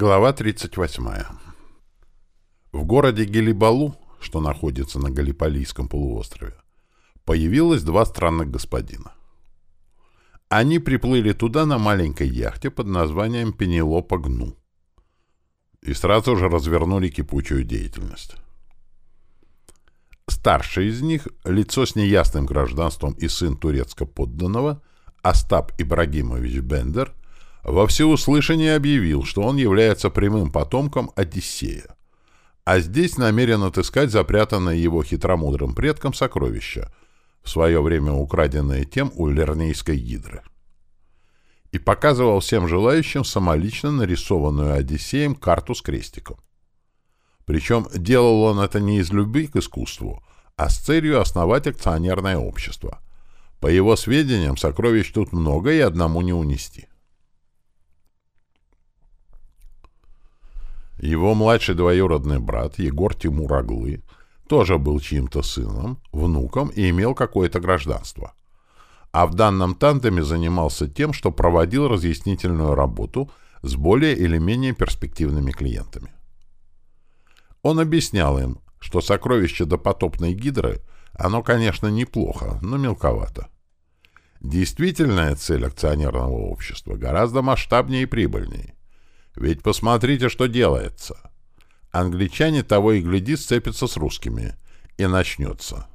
Глава 38. В городе Гелибалу, что находится на Галиполийском полуострове, появилось два странных господина. Они приплыли туда на маленькой яхте под названием Пенелопа Гну и сразу же развернули кипучую деятельность. Старший из них, лицо с неясным гражданством и сын турецко-подданного, Остап Ибрагимович Бендер, во всеуслышание объявил, что он является прямым потомком Одиссея, а здесь намерен отыскать запрятанное его хитромудрым предком сокровище, в свое время украденное тем у Лернейской гидры. И показывал всем желающим самолично нарисованную Одиссеем карту с крестиком. Причем делал он это не из любви к искусству, а с целью основать акционерное общество. По его сведениям, сокровищ тут много и одному не унести. Его младший двоюродный брат Егор Тимур Аглы тоже был чьим-то сыном, внуком и имел какое-то гражданство. А в данном тандеме занимался тем, что проводил разъяснительную работу с более или менее перспективными клиентами. Он объяснял им, что сокровище допотопной гидры, оно, конечно, неплохо, но мелковато. Действительная цель акционерного общества гораздо масштабнее и прибыльнее. Ведь посмотрите, что делается. Англичане того и гляди сцепятся с русскими. И начнется.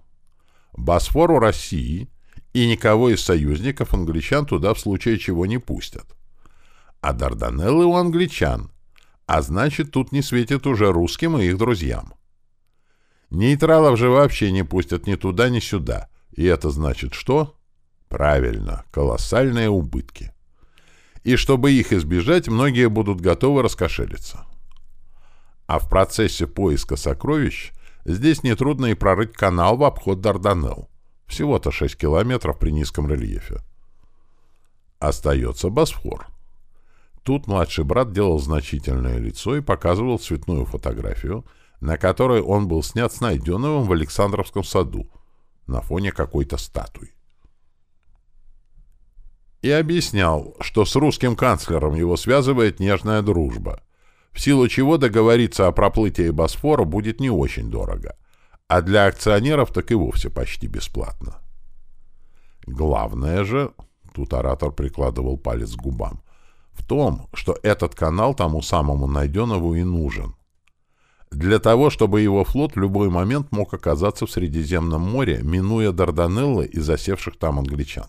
Босфор у России, и никого из союзников англичан туда в случае чего не пустят. А Дарданеллы у англичан. А значит, тут не светит уже русским и их друзьям. Нейтралов же вообще не пустят ни туда, ни сюда. И это значит что? Правильно, колоссальные убытки и чтобы их избежать, многие будут готовы раскошелиться. А в процессе поиска сокровищ здесь нетрудно и прорыть канал в обход Дарданелл. Всего-то 6 километров при низком рельефе. Остается Босфор. Тут младший брат делал значительное лицо и показывал цветную фотографию, на которой он был снят с Найденовым в Александровском саду на фоне какой-то статуи и объяснял, что с русским канцлером его связывает нежная дружба, в силу чего договориться о проплытии Босфора будет не очень дорого, а для акционеров так и вовсе почти бесплатно. Главное же, тут оратор прикладывал палец к губам, в том, что этот канал тому самому Найденову и нужен. Для того, чтобы его флот в любой момент мог оказаться в Средиземном море, минуя Дарданеллы и засевших там англичан.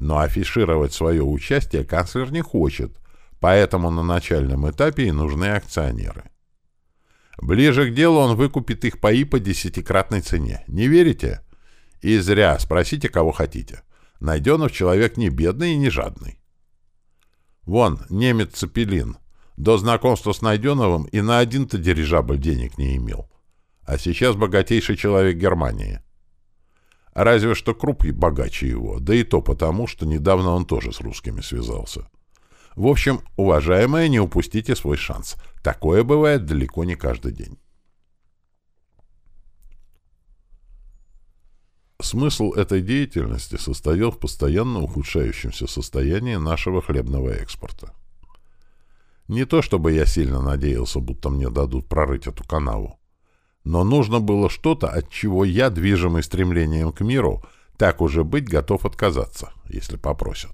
Но афишировать свое участие канцлер не хочет, поэтому на начальном этапе и нужны акционеры. Ближе к делу он выкупит их паи по десятикратной цене. Не верите? И зря. Спросите, кого хотите. Найденов человек не бедный и не жадный. Вон, немец Цепелин. До знакомства с Найденовым и на один-то дирижабль денег не имел. А сейчас богатейший человек Германии. Разве что Круп богаче его, да и то потому, что недавно он тоже с русскими связался. В общем, уважаемые, не упустите свой шанс. Такое бывает далеко не каждый день. Смысл этой деятельности состоял в постоянно ухудшающемся состоянии нашего хлебного экспорта. Не то чтобы я сильно надеялся, будто мне дадут прорыть эту канаву. Но нужно было что-то, от чего я, движимый стремлением к миру, так уже быть готов отказаться, если попросят.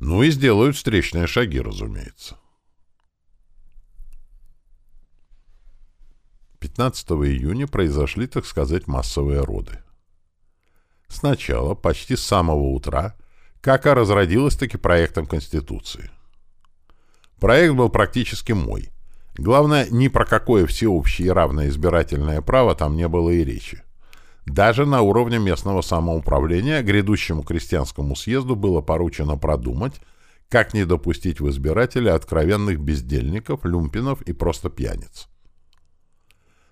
Ну и сделают встречные шаги, разумеется. 15 июня произошли, так сказать, массовые роды. Сначала, почти с самого утра, КАКа разродилась таки проектом Конституции. Проект был практически мой, Главное, ни про какое всеобщее и равное избирательное право там не было и речи. Даже на уровне местного самоуправления грядущему крестьянскому съезду было поручено продумать, как не допустить в избиратели откровенных бездельников, люмпинов и просто пьяниц.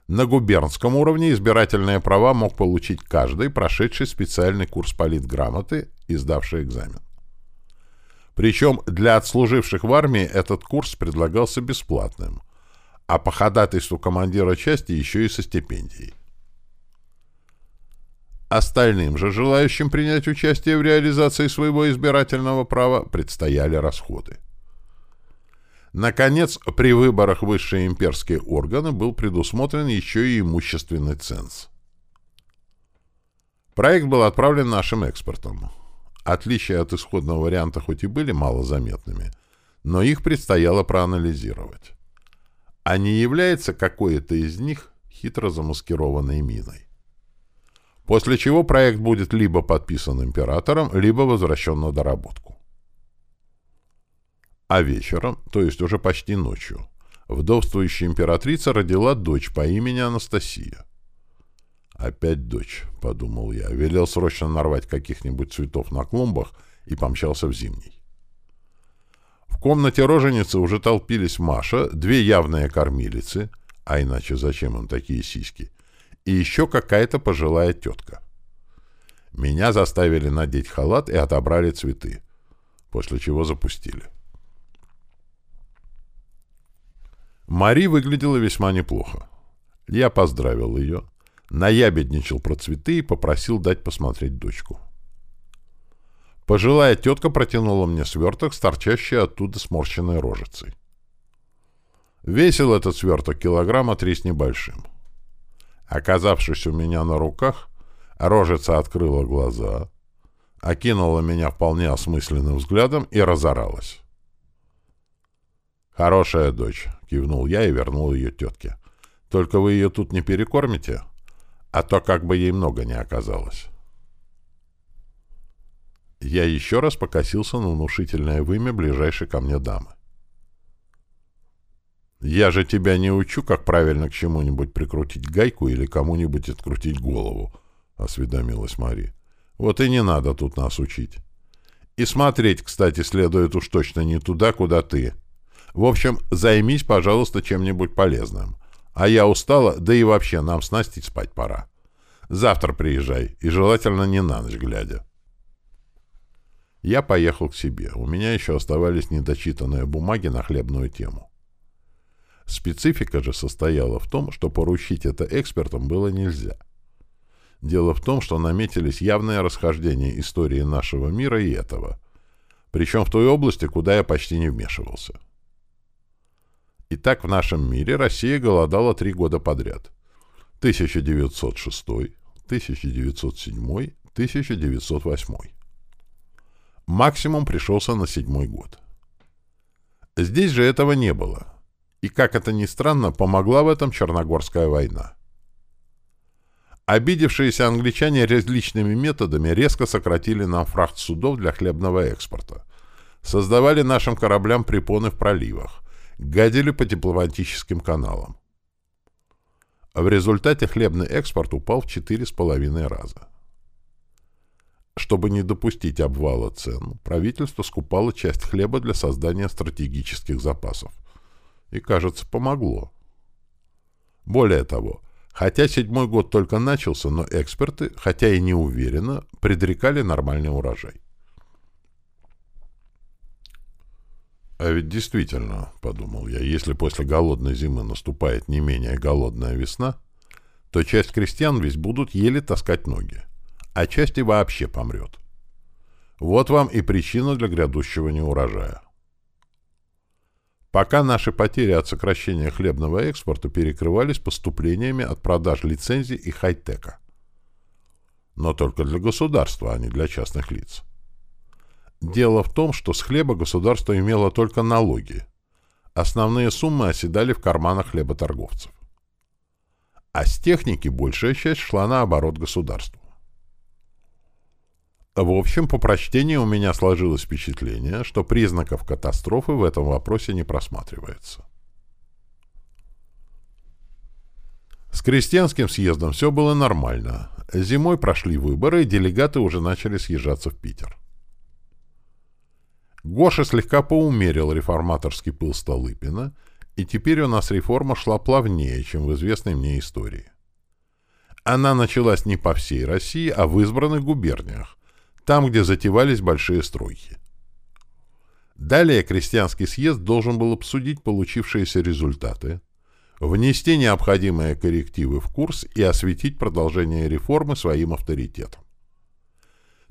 На губернском уровне избирательные права мог получить каждый, прошедший специальный курс политграмоты и сдавший экзамен. Причем для отслуживших в армии этот курс предлагался бесплатным – а по ходатайству командира части еще и со стипендией. Остальным же, желающим принять участие в реализации своего избирательного права, предстояли расходы. Наконец, при выборах высшие имперские органы был предусмотрен еще и имущественный ценз. Проект был отправлен нашим экспортом. Отличия от исходного варианта хоть и были малозаметными, но их предстояло проанализировать. А не является какое-то из них хитро замаскированной миной. После чего проект будет либо подписан императором, либо возвращен на доработку. А вечером, то есть уже почти ночью, вдовствующая императрица родила дочь по имени Анастасия. «Опять дочь», — подумал я, велел срочно нарвать каких-нибудь цветов на клумбах и помчался в зимний. В комнате роженицы уже толпились Маша, две явные кормилицы, а иначе зачем им такие сиськи, и еще какая-то пожилая тетка. Меня заставили надеть халат и отобрали цветы, после чего запустили. Мари выглядела весьма неплохо. Я поздравил ее, наябедничал про цветы и попросил дать посмотреть дочку. Пожилая тетка протянула мне сверток с торчащей оттуда сморщенной рожицей. Весил этот сверток килограмма три с небольшим. Оказавшись у меня на руках, рожица открыла глаза, окинула меня вполне осмысленным взглядом и разоралась. «Хорошая дочь», — кивнул я и вернул ее тетке. «Только вы ее тут не перекормите, а то как бы ей много не оказалось». Я еще раз покосился на внушительное вымя ближайшей ко мне дамы. «Я же тебя не учу, как правильно к чему-нибудь прикрутить гайку или кому-нибудь открутить голову», — осведомилась Мари. «Вот и не надо тут нас учить. И смотреть, кстати, следует уж точно не туда, куда ты». В общем, займись, пожалуйста, чем-нибудь полезным. А я устала, да и вообще нам с Настей спать пора. Завтра приезжай, и желательно не на ночь глядя. Я поехал к себе. У меня еще оставались недочитанные бумаги на хлебную тему. Специфика же состояла в том, что поручить это экспертам было нельзя. Дело в том, что наметились явные расхождения истории нашего мира и этого, причем в той области, куда я почти не вмешивался. Итак, в нашем мире Россия голодала три года подряд. 1906, 1907, 1908. Максимум пришелся на седьмой год. Здесь же этого не было. И, как это ни странно, помогла в этом Черногорская война. Обидевшиеся англичане различными методами резко сократили нам фрахт судов для хлебного экспорта. Создавали нашим кораблям препоны в проливах гадили по дипломатическим каналам. В результате хлебный экспорт упал в 4,5 раза. Чтобы не допустить обвала цен, правительство скупало часть хлеба для создания стратегических запасов. И, кажется, помогло. Более того, хотя седьмой год только начался, но эксперты, хотя и не уверенно, предрекали нормальный урожай. А ведь действительно, — подумал я, — если после голодной зимы наступает не менее голодная весна, то часть крестьян весь будут еле таскать ноги, а часть и вообще помрет. Вот вам и причина для грядущего неурожая. Пока наши потери от сокращения хлебного экспорта перекрывались поступлениями от продаж лицензий и хай-тека. Но только для государства, а не для частных лиц. Дело в том, что с хлеба государство имело только налоги. Основные суммы оседали в карманах хлеботорговцев. А с техники большая часть шла на оборот государству. В общем, по прочтению у меня сложилось впечатление, что признаков катастрофы в этом вопросе не просматривается. С крестьянским съездом все было нормально. Зимой прошли выборы, и делегаты уже начали съезжаться в Питер. Гоша слегка поумерил реформаторский пыл Столыпина, и теперь у нас реформа шла плавнее, чем в известной мне истории. Она началась не по всей России, а в избранных губерниях, там, где затевались большие стройки. Далее крестьянский съезд должен был обсудить получившиеся результаты, внести необходимые коррективы в курс и осветить продолжение реформы своим авторитетом.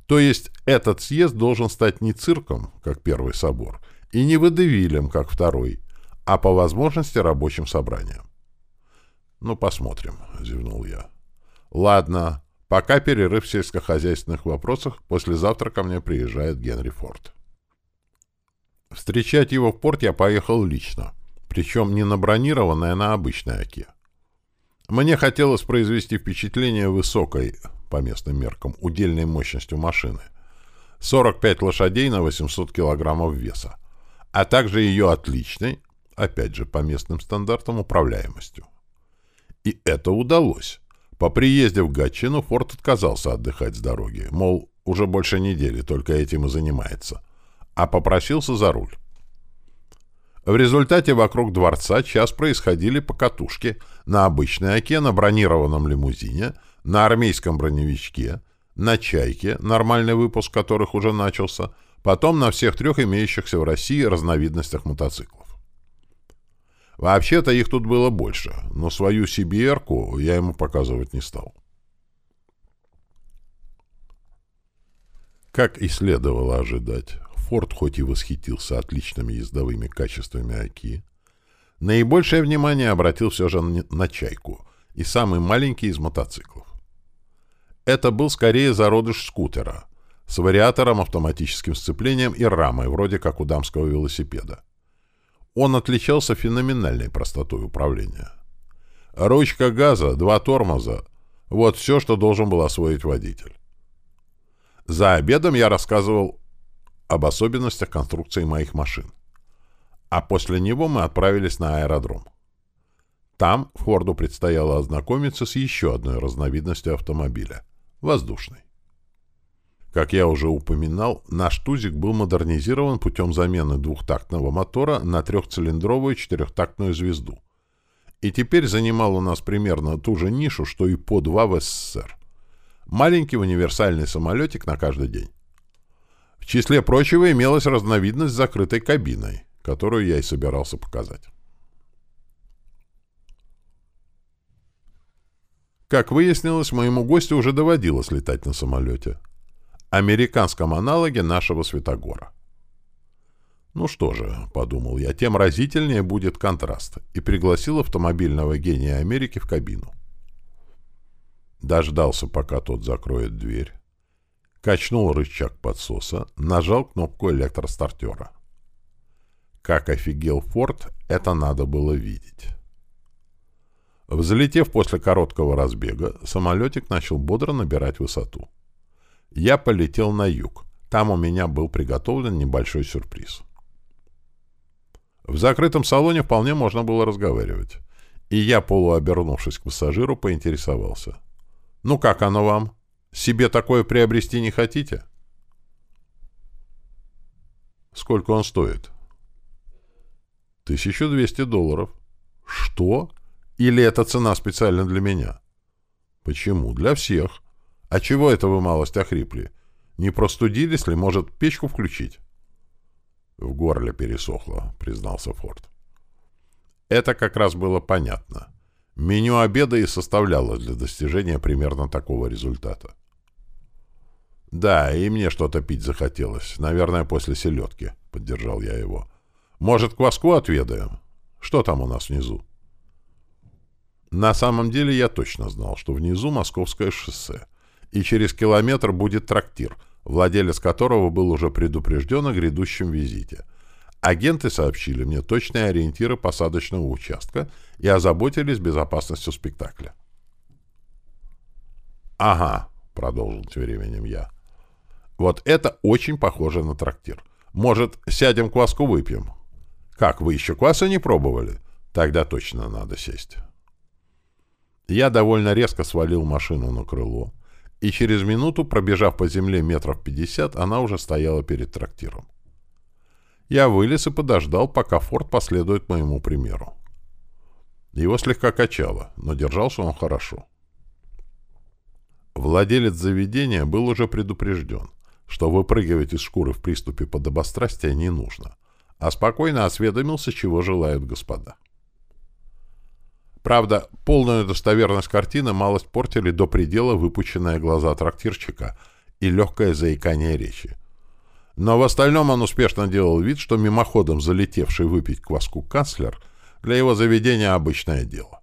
То есть этот съезд должен стать не цирком, как первый собор, и не водевилем, как второй, а по возможности рабочим собранием. «Ну, посмотрим», — зевнул я. «Ладно, пока перерыв в сельскохозяйственных вопросах, послезавтра ко мне приезжает Генри Форд». Встречать его в порт я поехал лично, причем не на бронированной, а на обычной оке. Мне хотелось произвести впечатление высокой, по местным меркам, удельной мощностью машины. 45 лошадей на 800 килограммов веса, а также ее отличной, опять же по местным стандартам, управляемостью. И это удалось. По приезде в Гатчину Форд отказался отдыхать с дороги, мол, уже больше недели только этим и занимается, а попросился за руль. В результате вокруг дворца час происходили покатушки на обычной оке, на бронированном лимузине, на армейском броневичке, на «Чайке», нормальный выпуск которых уже начался, потом на всех трех имеющихся в России разновидностях мотоциклов. Вообще-то их тут было больше, но свою Сибирку я ему показывать не стал. Как и следовало ожидать, Форд хоть и восхитился отличными ездовыми качествами Аки, наибольшее внимание обратил все же на «Чайку» и самый маленький из мотоциклов. Это был скорее зародыш скутера с вариатором, автоматическим сцеплением и рамой, вроде как у дамского велосипеда. Он отличался феноменальной простотой управления. Ручка газа, два тормоза — вот все, что должен был освоить водитель. За обедом я рассказывал об особенностях конструкции моих машин. А после него мы отправились на аэродром. Там Форду предстояло ознакомиться с еще одной разновидностью автомобиля — воздушной. Как я уже упоминал, наш «Тузик» был модернизирован путем замены двухтактного мотора на трехцилиндровую четырехтактную «Звезду». И теперь занимал у нас примерно ту же нишу, что и по-2 в СССР. Маленький универсальный самолетик на каждый день. В числе прочего имелась разновидность с закрытой кабиной, которую я и собирался показать. Как выяснилось, моему гостю уже доводилось летать на самолете американском аналоге нашего Светогора. Ну что же, подумал я, тем разительнее будет контраст, и пригласил автомобильного гения Америки в кабину. Дождался, пока тот закроет дверь, качнул рычаг подсоса, нажал кнопку электростартера. Как офигел Форд, это надо было видеть. Взлетев после короткого разбега, самолетик начал бодро набирать высоту я полетел на юг. Там у меня был приготовлен небольшой сюрприз. В закрытом салоне вполне можно было разговаривать. И я, полуобернувшись к пассажиру, поинтересовался. «Ну как оно вам? Себе такое приобрести не хотите?» «Сколько он стоит?» «1200 долларов». «Что? Или это цена специально для меня?» «Почему? Для всех. «А чего это вы малость охрипли? Не простудились ли? Может, печку включить?» «В горле пересохло», — признался Форд. Это как раз было понятно. Меню обеда и составлялось для достижения примерно такого результата. «Да, и мне что-то пить захотелось. Наверное, после селедки», — поддержал я его. «Может, кваску отведаем? Что там у нас внизу?» На самом деле я точно знал, что внизу Московское шоссе — и через километр будет трактир, владелец которого был уже предупрежден о грядущем визите. Агенты сообщили мне точные ориентиры посадочного участка и озаботились безопасностью спектакля. «Ага», — продолжил тем временем я, — «вот это очень похоже на трактир. Может, сядем кваску выпьем?» «Как, вы еще кваса не пробовали?» «Тогда точно надо сесть». Я довольно резко свалил машину на крыло, и через минуту, пробежав по земле метров пятьдесят, она уже стояла перед трактиром. Я вылез и подождал, пока Форд последует моему примеру. Его слегка качало, но держался он хорошо. Владелец заведения был уже предупрежден, что выпрыгивать из шкуры в приступе подобострастия не нужно, а спокойно осведомился, чего желают господа. Правда, полную достоверность картины малость портили до предела выпученные глаза трактирщика и легкое заикание речи. Но в остальном он успешно делал вид, что мимоходом залетевший выпить кваску канцлер для его заведения обычное дело.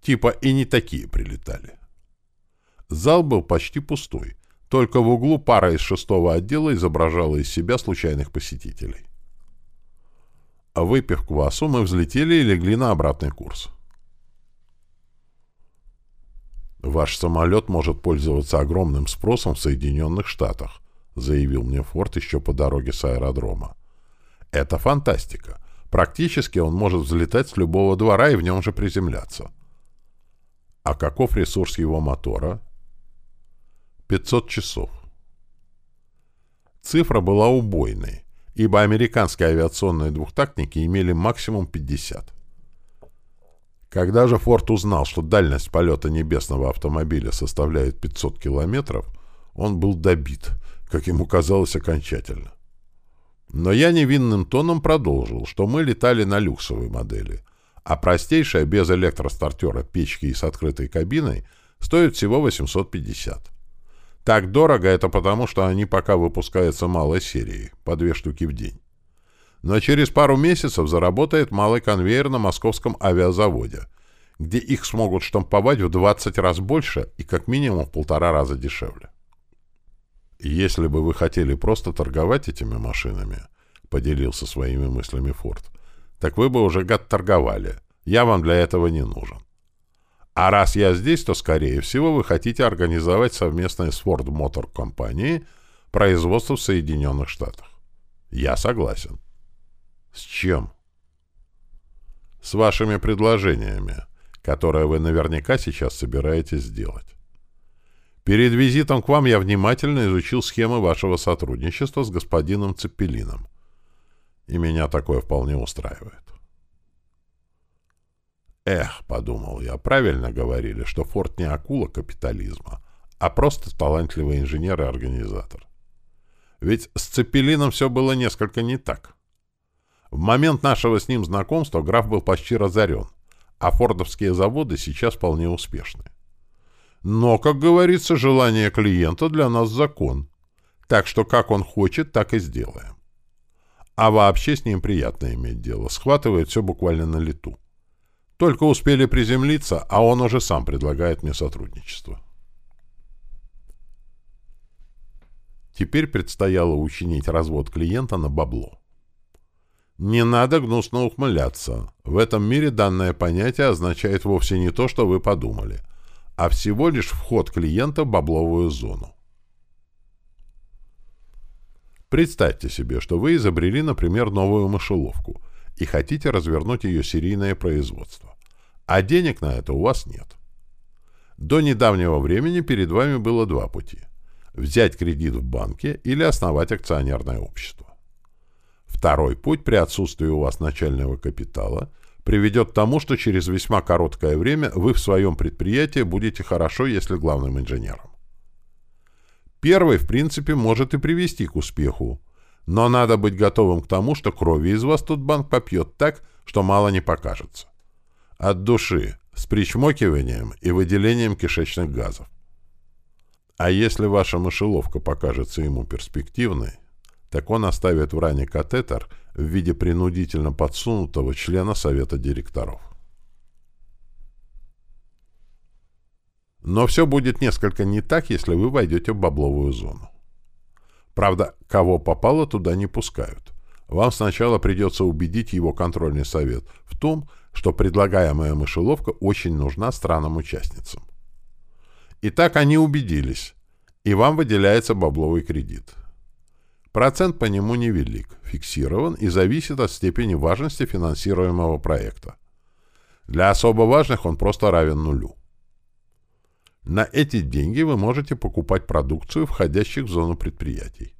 Типа и не такие прилетали. Зал был почти пустой. Только в углу пара из шестого отдела изображала из себя случайных посетителей. Выпив квасу, мы взлетели и легли на обратный курс. «Ваш самолет может пользоваться огромным спросом в Соединенных Штатах», заявил мне Форд еще по дороге с аэродрома. «Это фантастика. Практически он может взлетать с любого двора и в нем же приземляться». «А каков ресурс его мотора?» 500 часов. Цифра была убойной, ибо американские авиационные двухтактники имели максимум 50. Когда же Форд узнал, что дальность полета небесного автомобиля составляет 500 километров, он был добит, как ему казалось, окончательно. Но я невинным тоном продолжил, что мы летали на люксовой модели, а простейшая без электростартера печки и с открытой кабиной стоит всего 850. Так дорого это потому, что они пока выпускаются малой серией, по две штуки в день. Но через пару месяцев заработает малый конвейер на московском авиазаводе, где их смогут штамповать в 20 раз больше и как минимум в полтора раза дешевле. «Если бы вы хотели просто торговать этими машинами», — поделился своими мыслями Форд, — «так вы бы уже гад торговали. Я вам для этого не нужен. А раз я здесь, то, скорее всего, вы хотите организовать совместное с Ford Motor компанией производство в Соединенных Штатах. Я согласен. С чем? С вашими предложениями, которые вы наверняка сейчас собираетесь сделать. Перед визитом к вам я внимательно изучил схемы вашего сотрудничества с господином Цепелином. И меня такое вполне устраивает. Эх, подумал я, правильно говорили, что Форд не акула капитализма, а просто талантливый инженер и организатор. Ведь с Цепелином все было несколько не так. В момент нашего с ним знакомства граф был почти разорен, а фордовские заводы сейчас вполне успешны. Но, как говорится, желание клиента для нас закон. Так что как он хочет, так и сделаем. А вообще с ним приятно иметь дело. Схватывает все буквально на лету. Только успели приземлиться, а он уже сам предлагает мне сотрудничество. Теперь предстояло учинить развод клиента на бабло. Не надо гнусно ухмыляться. В этом мире данное понятие означает вовсе не то, что вы подумали, а всего лишь вход клиента в бабловую зону. Представьте себе, что вы изобрели, например, новую мышеловку и хотите развернуть ее серийное производство а денег на это у вас нет. До недавнего времени перед вами было два пути. Взять кредит в банке или основать акционерное общество. Второй путь при отсутствии у вас начального капитала приведет к тому, что через весьма короткое время вы в своем предприятии будете хорошо, если главным инженером. Первый, в принципе, может и привести к успеху, но надо быть готовым к тому, что крови из вас тут банк попьет так, что мало не покажется. От души, с причмокиванием и выделением кишечных газов. А если ваша мышеловка покажется ему перспективной, так он оставит в ране катетер в виде принудительно подсунутого члена совета директоров. Но все будет несколько не так, если вы войдете в бабловую зону. Правда, кого попало, туда не пускают. Вам сначала придется убедить его контрольный совет в том, что предлагаемая мышеловка очень нужна странам-участницам. И так они убедились, и вам выделяется бабловый кредит. Процент по нему невелик, фиксирован и зависит от степени важности финансируемого проекта. Для особо важных он просто равен нулю. На эти деньги вы можете покупать продукцию, входящих в зону предприятий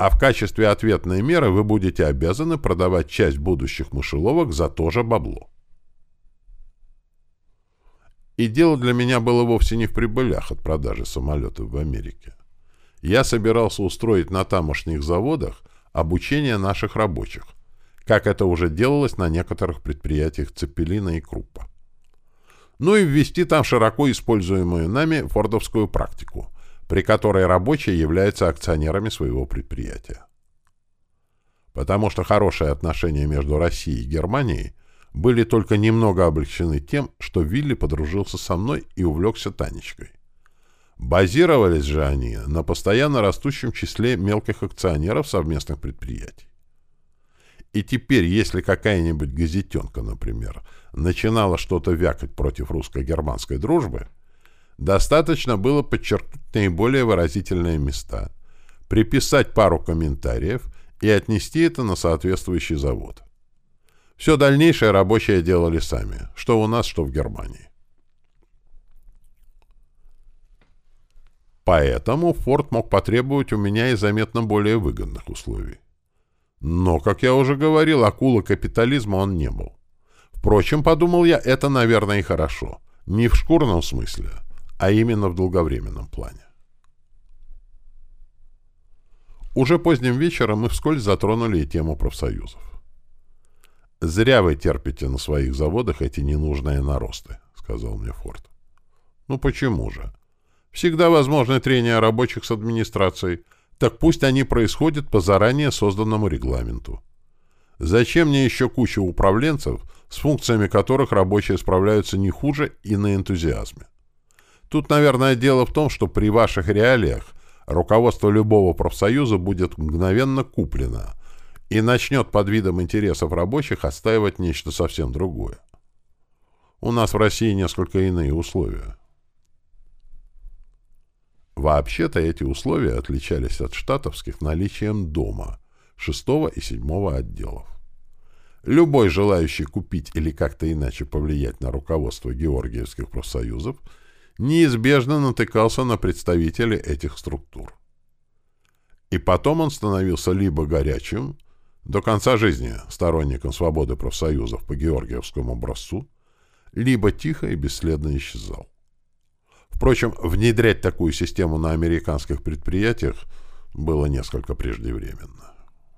а в качестве ответной меры вы будете обязаны продавать часть будущих мышеловок за то же бабло. И дело для меня было вовсе не в прибылях от продажи самолетов в Америке. Я собирался устроить на тамошних заводах обучение наших рабочих, как это уже делалось на некоторых предприятиях Цепелина и Круппа. Ну и ввести там широко используемую нами фордовскую практику – при которой рабочие являются акционерами своего предприятия. Потому что хорошие отношения между Россией и Германией были только немного облегчены тем, что Вилли подружился со мной и увлекся Танечкой. Базировались же они на постоянно растущем числе мелких акционеров совместных предприятий. И теперь, если какая-нибудь газетенка, например, начинала что-то вякать против русско-германской дружбы, достаточно было подчеркнуть наиболее выразительные места, приписать пару комментариев и отнести это на соответствующий завод. Все дальнейшее рабочие делали сами, что у нас, что в Германии. Поэтому Форд мог потребовать у меня и заметно более выгодных условий. Но, как я уже говорил, акула капитализма он не был. Впрочем, подумал я, это, наверное, и хорошо. Не в шкурном смысле, а именно в долговременном плане. Уже поздним вечером мы вскользь затронули и тему профсоюзов. «Зря вы терпите на своих заводах эти ненужные наросты», — сказал мне Форд. «Ну почему же? Всегда возможны трения рабочих с администрацией. Так пусть они происходят по заранее созданному регламенту. Зачем мне еще куча управленцев, с функциями которых рабочие справляются не хуже и на энтузиазме? Тут, наверное, дело в том, что при ваших реалиях руководство любого профсоюза будет мгновенно куплено и начнет под видом интересов рабочих отстаивать нечто совсем другое. У нас в России несколько иные условия. Вообще-то эти условия отличались от штатовских наличием дома, шестого и седьмого отделов. Любой желающий купить или как-то иначе повлиять на руководство георгиевских профсоюзов неизбежно натыкался на представителей этих структур. И потом он становился либо горячим, до конца жизни сторонником свободы профсоюзов по георгиевскому образцу, либо тихо и бесследно исчезал. Впрочем, внедрять такую систему на американских предприятиях было несколько преждевременно.